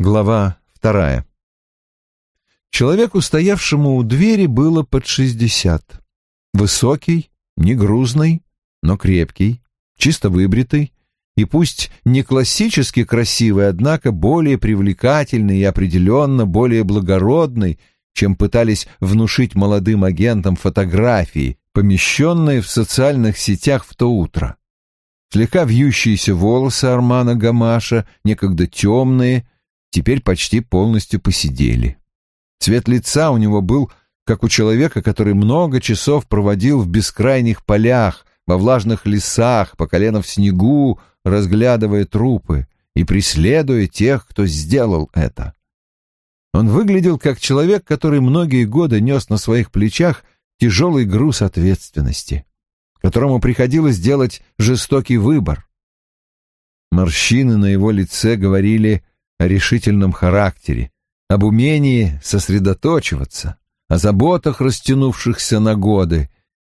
Глава вторая. Человеку, стоявшему у двери, было под шестьдесят. Высокий, не грузный, но крепкий, чисто выбритый, и пусть не классически красивый, однако более привлекательный и определенно более благородный, чем пытались внушить молодым агентам фотографии, помещенные в социальных сетях в то утро. Слегка вьющиеся волосы Армана Гамаша, некогда темные, теперь почти полностью посидели. Цвет лица у него был как у человека, который много часов проводил в бескрайних полях, во влажных лесах, по колено в снегу, разглядывая трупы и преследуя тех, кто сделал это. Он выглядел как человек, который многие годы нес на своих плечах тяжелый груз ответственности, которому приходилось делать жестокий выбор. Морщины на его лице говорили о решительном характере, об умении сосредоточиваться, о заботах, растянувшихся на годы,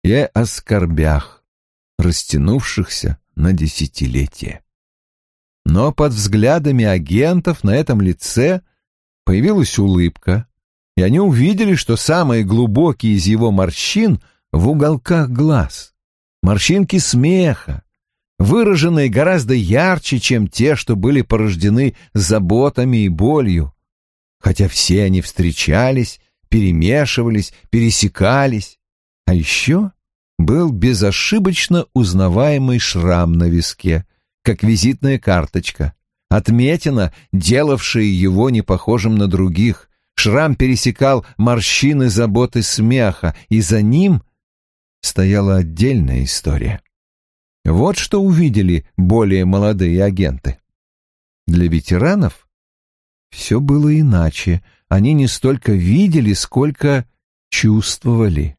и о скорбях, растянувшихся на десятилетия. Но под взглядами агентов на этом лице появилась улыбка, и они увидели, что самые глубокие из его морщин в уголках глаз. Морщинки смеха, выраженные гораздо ярче, чем те, что были порождены заботами и болью, хотя все они встречались, перемешивались, пересекались. А еще был безошибочно узнаваемый шрам на виске, как визитная карточка, отметина, делавшая его непохожим на других. Шрам пересекал морщины заботы смеха, и за ним стояла отдельная история. Вот что увидели более молодые агенты. Для ветеранов все было иначе. Они не столько видели, сколько чувствовали.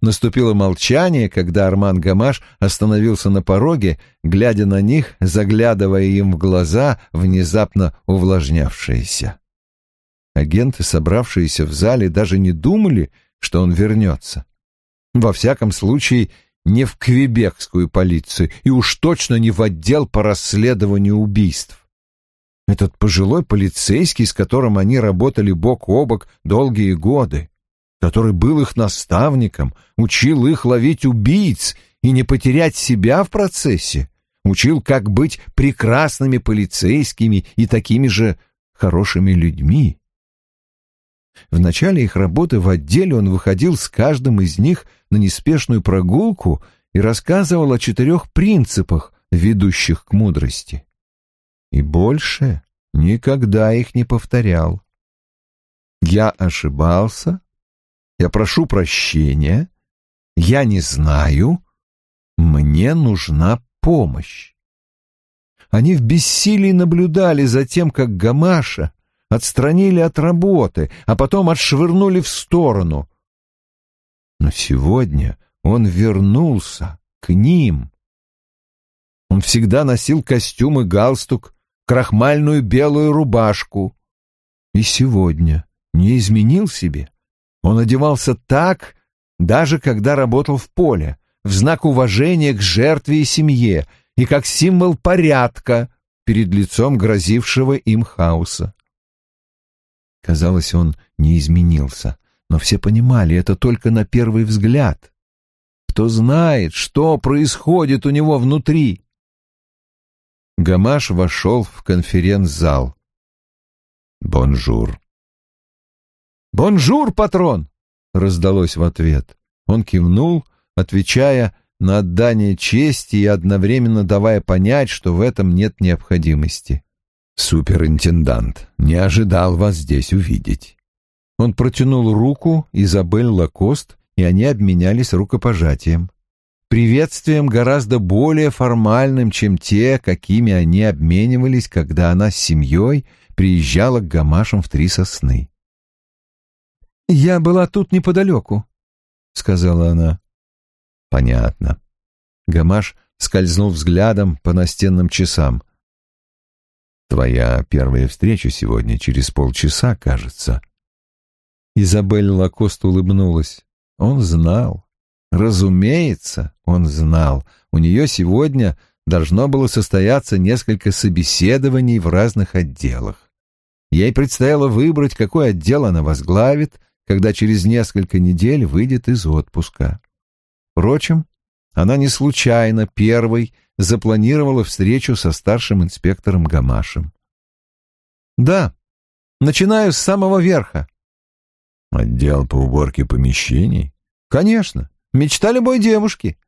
Наступило молчание, когда Арман Гамаш остановился на пороге, глядя на них, заглядывая им в глаза, внезапно увлажнявшиеся. Агенты, собравшиеся в зале, даже не думали, что он вернется. Во всяком случае, не в квебекскую полицию и уж точно не в отдел по расследованию убийств. Этот пожилой полицейский, с которым они работали бок о бок долгие годы, который был их наставником, учил их ловить убийц и не потерять себя в процессе, учил, как быть прекрасными полицейскими и такими же хорошими людьми. В начале их работы в отделе он выходил с каждым из них на неспешную прогулку и рассказывал о четырех принципах, ведущих к мудрости. И больше никогда их не повторял. Я ошибался, я прошу прощения, я не знаю, мне нужна помощь. Они в бессилии наблюдали за тем, как Гамаша отстранили от работы, а потом отшвырнули в сторону. Но сегодня он вернулся к ним. Он всегда носил костюм и галстук, крахмальную белую рубашку. И сегодня не изменил себе. Он одевался так, даже когда работал в поле, в знак уважения к жертве и семье, и как символ порядка перед лицом грозившего им хаоса. Казалось, он не изменился, но все понимали это только на первый взгляд. Кто знает, что происходит у него внутри? Гамаш вошел в конференц-зал. «Bonjour». «Bonjour, patron!» — раздалось в ответ. Он кивнул, отвечая на отдание чести и одновременно давая понять, что в этом нет необходимости. «Суперинтендант, не ожидал вас здесь увидеть». Он протянул руку Изабель Лакост, и они обменялись рукопожатием. Приветствием гораздо более формальным, чем те, какими они обменивались, когда она с семьей приезжала к Гамашам в Три Сосны. «Я была тут неподалеку», — сказала она. «Понятно». Гамаш скользнул взглядом по настенным часам. Твоя первая встреча сегодня через полчаса, кажется. Изабель Лакост улыбнулась. Он знал. Разумеется, он знал. У нее сегодня должно было состояться несколько собеседований в разных отделах. Ей предстояло выбрать, какой отдел она возглавит, когда через несколько недель выйдет из отпуска. Впрочем, она не случайно первой запланировала встречу со старшим инспектором Гамашем. «Да, начинаю с самого верха». «Отдел по уборке помещений?» «Конечно, мечта любой девушки».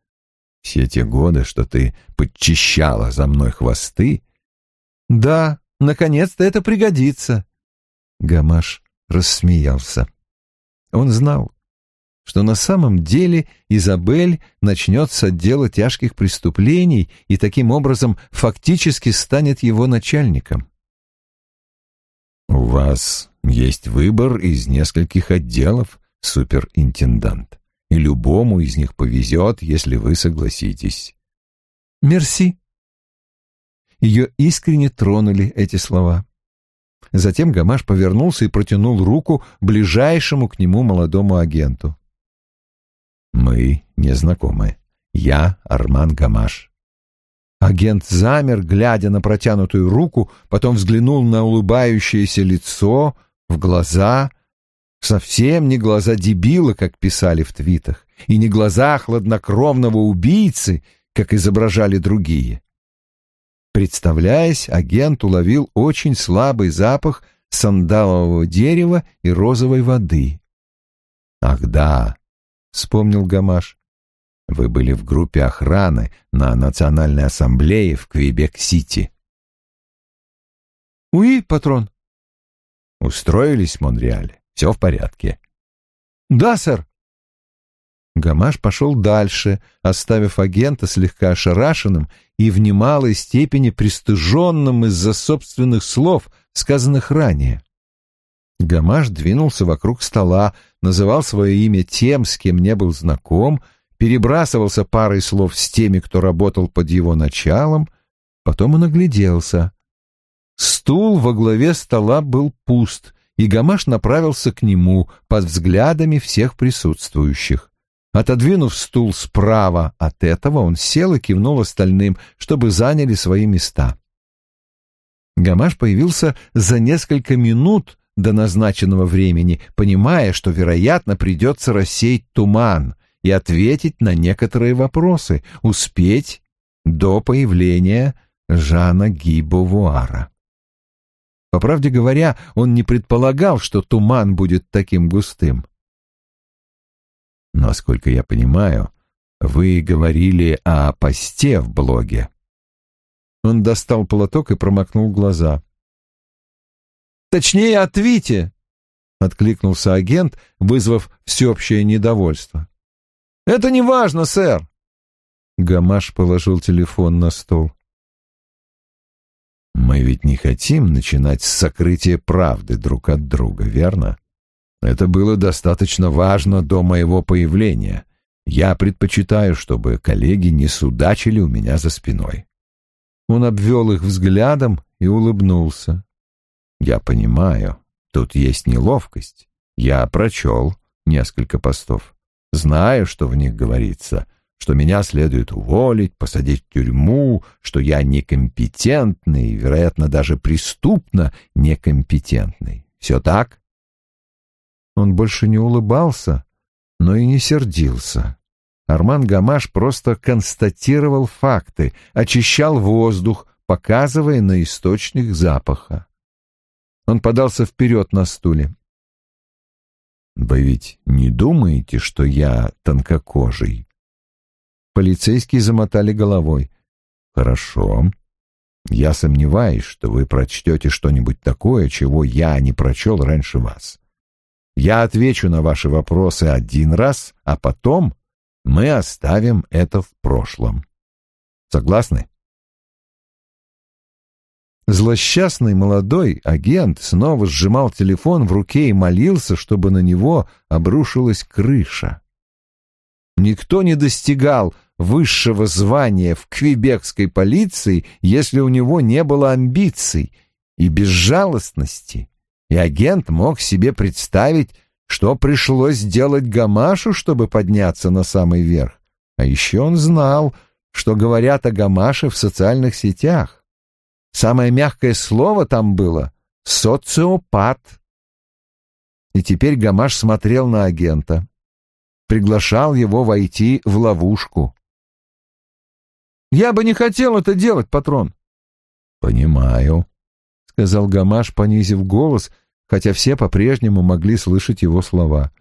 «Все те годы, что ты подчищала за мной хвосты?» «Да, наконец-то это пригодится». Гамаш рассмеялся. Он знал, что на самом деле Изабель начнет с тяжких преступлений и таким образом фактически станет его начальником. «У вас есть выбор из нескольких отделов, суперинтендант, и любому из них повезет, если вы согласитесь». «Мерси». Ее искренне тронули эти слова. Затем Гамаш повернулся и протянул руку ближайшему к нему молодому агенту. Мы не знакомы. Я Арман Гамаш. Агент замер, глядя на протянутую руку, потом взглянул на улыбающееся лицо, в глаза. Совсем не глаза дебила, как писали в твитах, и не глаза хладнокровного убийцы, как изображали другие. Представляясь, агент уловил очень слабый запах сандалового дерева и розовой воды. Ах да, — вспомнил Гамаш. «Вы были в группе охраны на Национальной ассамблее в Квебек-Сити». «Уи, патрон». «Устроились в Монреале? Все в порядке?» «Да, сэр». Гамаш пошел дальше, оставив агента слегка ошарашенным и в немалой степени пристыженным из-за собственных слов, сказанных ранее. Гамаш двинулся вокруг стола, называл свое имя тем, с кем не был знаком, перебрасывался парой слов с теми, кто работал под его началом, потом он огляделся. Стул во главе стола был пуст, и Гамаш направился к нему под взглядами всех присутствующих. Отодвинув стул справа от этого, он сел и кивнул остальным, чтобы заняли свои места. Гамаш появился за несколько минут до назначенного времени, понимая, что, вероятно, придется рассеять туман и ответить на некоторые вопросы, успеть до появления Жана Гибовуара. По правде говоря, он не предполагал, что туман будет таким густым. Насколько я понимаю, вы говорили о посте в блоге. Он достал платок и промокнул глаза. Точнее, от Вити, — откликнулся агент, вызвав всеобщее недовольство. «Это не важно, сэр!» Гамаш положил телефон на стол. «Мы ведь не хотим начинать с сокрытия правды друг от друга, верно? Это было достаточно важно до моего появления. Я предпочитаю, чтобы коллеги не судачили у меня за спиной». Он обвел их взглядом и улыбнулся. Я понимаю, тут есть неловкость. Я прочел несколько постов. Знаю, что в них говорится, что меня следует уволить, посадить в тюрьму, что я некомпетентный, вероятно, даже преступно некомпетентный. Все так? Он больше не улыбался, но и не сердился. Арман Гамаш просто констатировал факты, очищал воздух, показывая на источник запаха. Он подался вперед на стуле. «Вы ведь не думаете, что я тонкокожий?» Полицейские замотали головой. «Хорошо. Я сомневаюсь, что вы прочтете что-нибудь такое, чего я не прочел раньше вас. Я отвечу на ваши вопросы один раз, а потом мы оставим это в прошлом. Согласны?» Злосчастный молодой агент снова сжимал телефон в руке и молился, чтобы на него обрушилась крыша. Никто не достигал высшего звания в квебекской полиции, если у него не было амбиций и безжалостности, и агент мог себе представить, что пришлось сделать Гамашу, чтобы подняться на самый верх. А еще он знал, что говорят о Гамаше в социальных сетях. Самое мягкое слово там было — социопат. И теперь Гамаш смотрел на агента, приглашал его войти в ловушку. «Я бы не хотел это делать, патрон». «Понимаю», — сказал Гамаш, понизив голос, хотя все по-прежнему могли слышать его слова.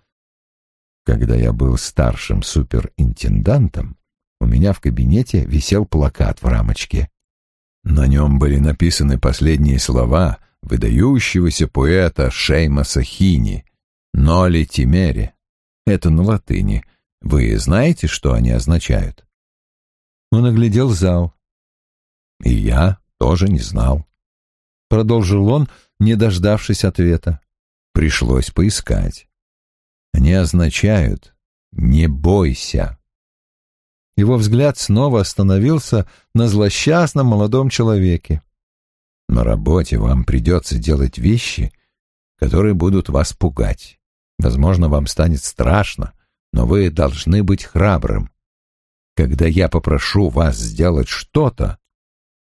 «Когда я был старшим суперинтендантом, у меня в кабинете висел плакат в рамочке. На нем были написаны последние слова выдающегося поэта Шеймаса Хини «Ноли Тимери». Это на латыни. Вы знаете, что они означают? Он оглядел зал. И я тоже не знал. Продолжил он, не дождавшись ответа. Пришлось поискать. Они означают «не бойся». Его взгляд снова остановился на злосчастном молодом человеке. На работе вам придется делать вещи, которые будут вас пугать. Возможно, вам станет страшно, но вы должны быть храбрым. Когда я попрошу вас сделать что-то,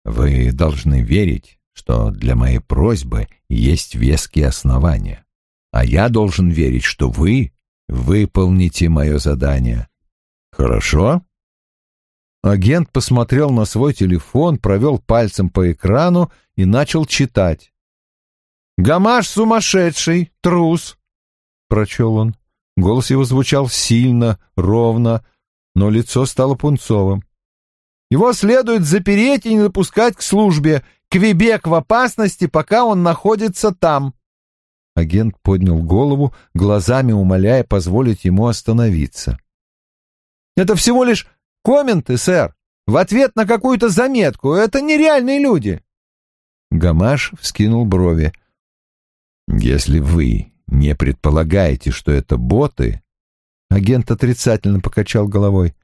вы должны верить, что для моей просьбы есть веские основания, а я должен верить, что вы выполните мое задание. Хорошо? Агент посмотрел на свой телефон, провел пальцем по экрану и начал читать. «Гамаш сумасшедший, трус!» — прочел он. Голос его звучал сильно, ровно, но лицо стало пунцовым. «Его следует запереть и не допускать к службе. Квебек в опасности, пока он находится там». Агент поднял голову, глазами умоляя позволить ему остановиться. «Это всего лишь Комменты, сэр, в ответ на какую-то заметку. Это нереальные люди. Гамаш вскинул брови. Если вы не предполагаете, что это боты, агент отрицательно покачал головой,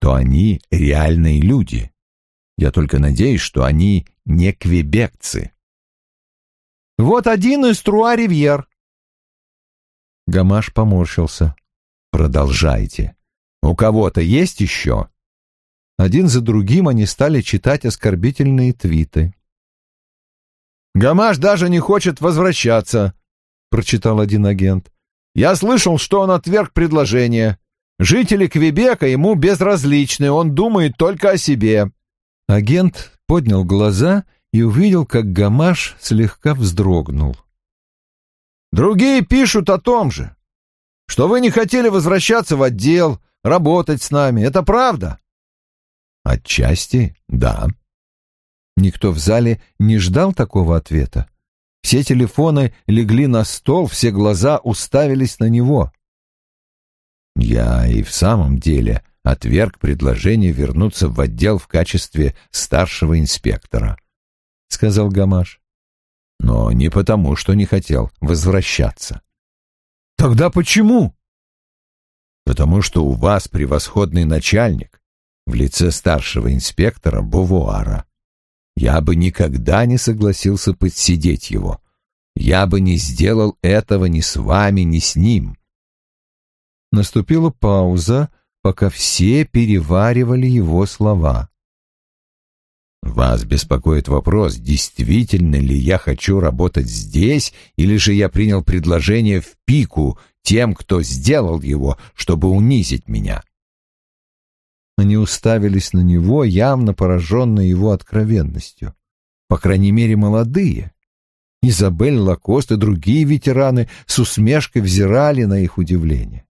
то они реальные люди. Я только надеюсь, что они не квебекцы. Вот один из Труа Ривьер. Гамаш поморщился. Продолжайте. У кого-то есть еще? Один за другим они стали читать оскорбительные твиты. «Гамаш даже не хочет возвращаться», — прочитал один агент. «Я слышал, что он отверг предложение. Жители Квебека ему безразличны, он думает только о себе». Агент поднял глаза и увидел, как Гамаш слегка вздрогнул. «Другие пишут о том же, что вы не хотели возвращаться в отдел, работать с нами. Это правда?» Отчасти, да. Никто в зале не ждал такого ответа. Все телефоны легли на стол, все глаза уставились на него. Я и в самом деле отверг предложение вернуться в отдел в качестве старшего инспектора, — сказал Гамаш. Но не потому, что не хотел возвращаться. Тогда почему? Потому что у вас превосходный начальник, в лице старшего инспектора Бовуара. Я бы никогда не согласился подсидеть его. Я бы не сделал этого ни с вами, ни с ним. Наступила пауза, пока все переваривали его слова. Вас беспокоит вопрос, действительно ли я хочу работать здесь, или же я принял предложение в пику тем, кто сделал его, чтобы унизить меня. Они уставились на него, явно пораженные его откровенностью. По крайней мере, молодые. Изабель Лакост и другие ветераны с усмешкой взирали на их удивление.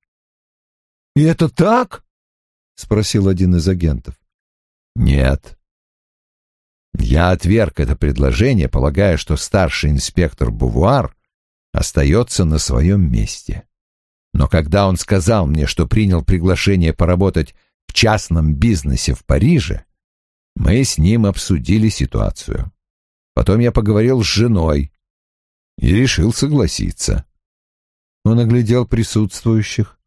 «И это так?» — спросил один из агентов. «Нет». Я отверг это предложение, полагая, что старший инспектор Бувуар остается на своем месте. Но когда он сказал мне, что принял приглашение поработать в частном бизнесе в Париже, мы с ним обсудили ситуацию. Потом я поговорил с женой и решил согласиться. Он оглядел присутствующих.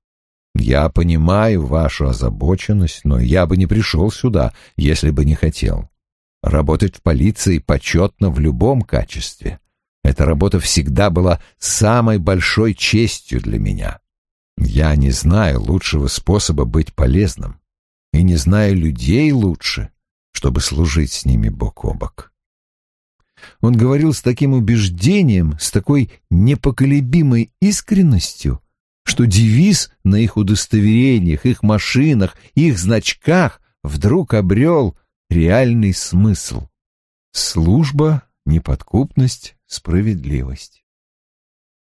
«Я понимаю вашу озабоченность, но я бы не пришел сюда, если бы не хотел. Работать в полиции почетно в любом качестве. Эта работа всегда была самой большой честью для меня. Я не знаю лучшего способа быть полезным и не знаю людей лучше, чтобы служить с ними бок о бок. Он говорил с таким убеждением, с такой непоколебимой искренностью, что девиз на их удостоверениях, их машинах, их значках вдруг обрел реальный смысл. Служба, неподкупность, справедливость.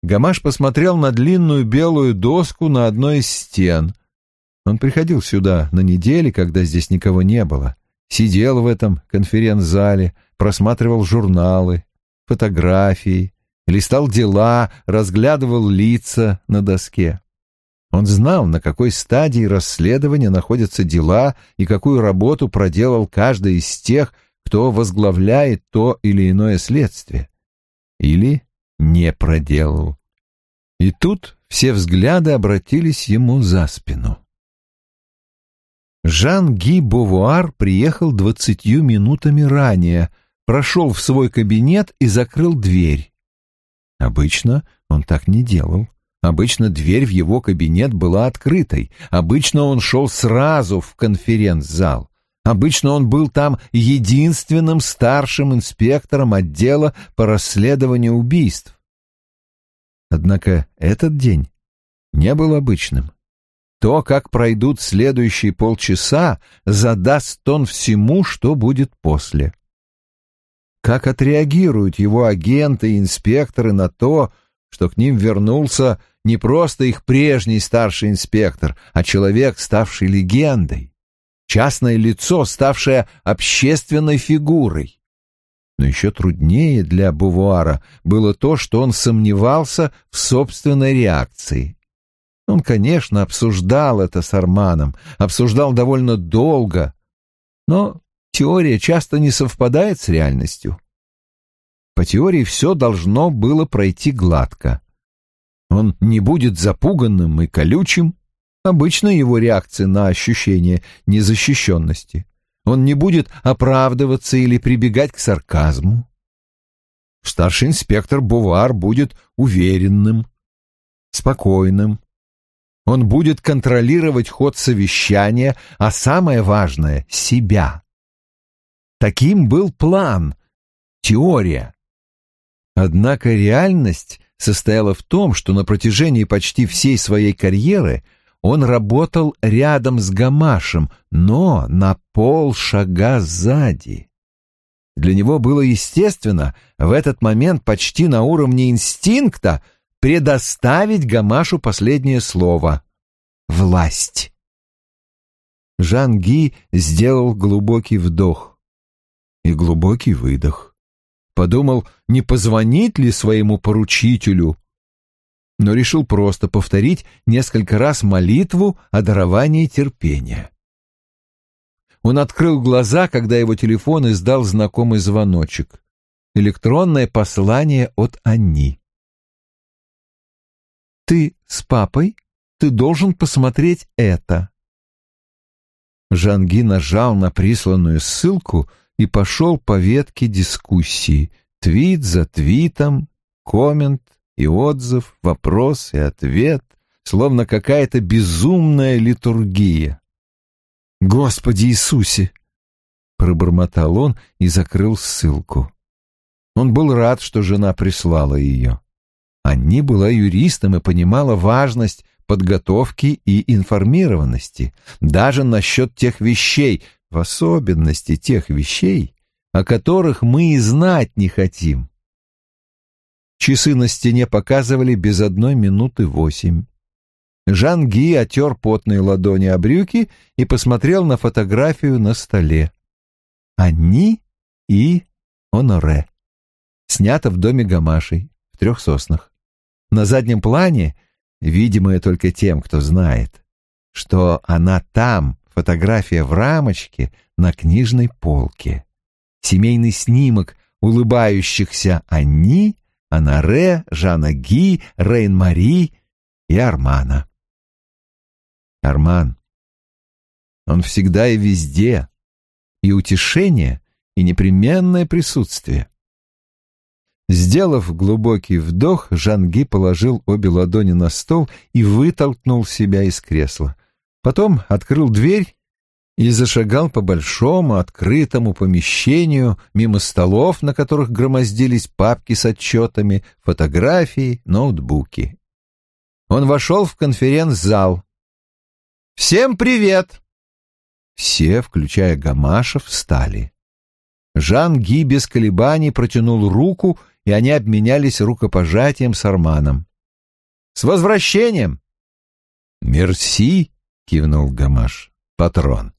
Гамаш посмотрел на длинную белую доску на одной из стен. Он приходил сюда на неделе, когда здесь никого не было. Сидел в этом конференц-зале, просматривал журналы, фотографии, листал дела, разглядывал лица на доске. Он знал, на какой стадии расследования находятся дела и какую работу проделал каждый из тех, кто возглавляет то или иное следствие. Или не проделал. И тут все взгляды обратились ему за спину. Жан-Ги Бовуар приехал двадцатью минутами ранее, прошел в свой кабинет и закрыл дверь. Обычно он так не делал. Обычно дверь в его кабинет была открытой. Обычно он шел сразу в конференц-зал. Обычно он был там единственным старшим инспектором отдела по расследованию убийств. Однако этот день не был обычным. То, как пройдут следующие полчаса, задаст тон всему, что будет после. Как отреагируют его агенты и инспекторы на то, что к ним вернулся не просто их прежний старший инспектор, а человек, ставший легендой, частное лицо, ставшее общественной фигурой. Но еще труднее для Бувуара было то, что он сомневался в собственной реакции. Он, конечно, обсуждал это с Арманом, обсуждал довольно долго, но теория часто не совпадает с реальностью. По теории все должно было пройти гладко. Он не будет запуганным и колючим, обычно его реакция на ощущение незащищенности. Он не будет оправдываться или прибегать к сарказму. Старший инспектор Бувар будет уверенным, спокойным, он будет контролировать ход совещания, а самое важное — себя. Таким был план, теория. Однако реальность состояла в том, что на протяжении почти всей своей карьеры он работал рядом с Гамашем, но на полшага сзади. Для него было естественно в этот момент почти на уровне инстинкта предоставить Гамашу последнее слово — власть. Жан Ги сделал глубокий вдох и глубокий выдох. Подумал, не позвонить ли своему поручителю, но решил просто повторить несколько раз молитву о даровании терпения. Он открыл глаза, когда его телефон издал знакомый звоночек. Электронное послание от Анни. Ты с папой? Ты должен посмотреть это. Жанги нажал на присланную ссылку и пошел по ветке дискуссии. Твит за твитом, коммент и отзыв, вопрос и ответ, словно какая-то безумная литургия. «Господи Иисусе!» — пробормотал он и закрыл ссылку. Он был рад, что жена прислала ее. Анни была юристом и понимала важность подготовки и информированности, даже насчет тех вещей, в особенности тех вещей, о которых мы и знать не хотим. Часы на стене показывали без одной минуты восемь. Жан Ги отер потные ладони о брюки и посмотрел на фотографию на столе. Они и Оноре. Снято в доме Гамашей в трех соснах. На заднем плане, видимое только тем, кто знает, что она там, фотография в рамочке на книжной полке. Семейный снимок улыбающихся Анни, Анаре, Жана Ги, Рейн-Мари и Армана. Арман. Он всегда и везде, и утешение, и непременное присутствие. Сделав глубокий вдох, Жанги положил обе ладони на стол и вытолкнул себя из кресла. Потом открыл дверь и зашагал по большому открытому помещению мимо столов, на которых громоздились папки с отчетами, фотографии, ноутбуки. Он вошел в конференц-зал. «Всем привет!» Все, включая Гамашев, встали. Жан Ги без колебаний протянул руку, и они обменялись рукопожатием с Арманом. «С возвращением!» «Мерси!» — кивнул Гамаш. «Патрон!»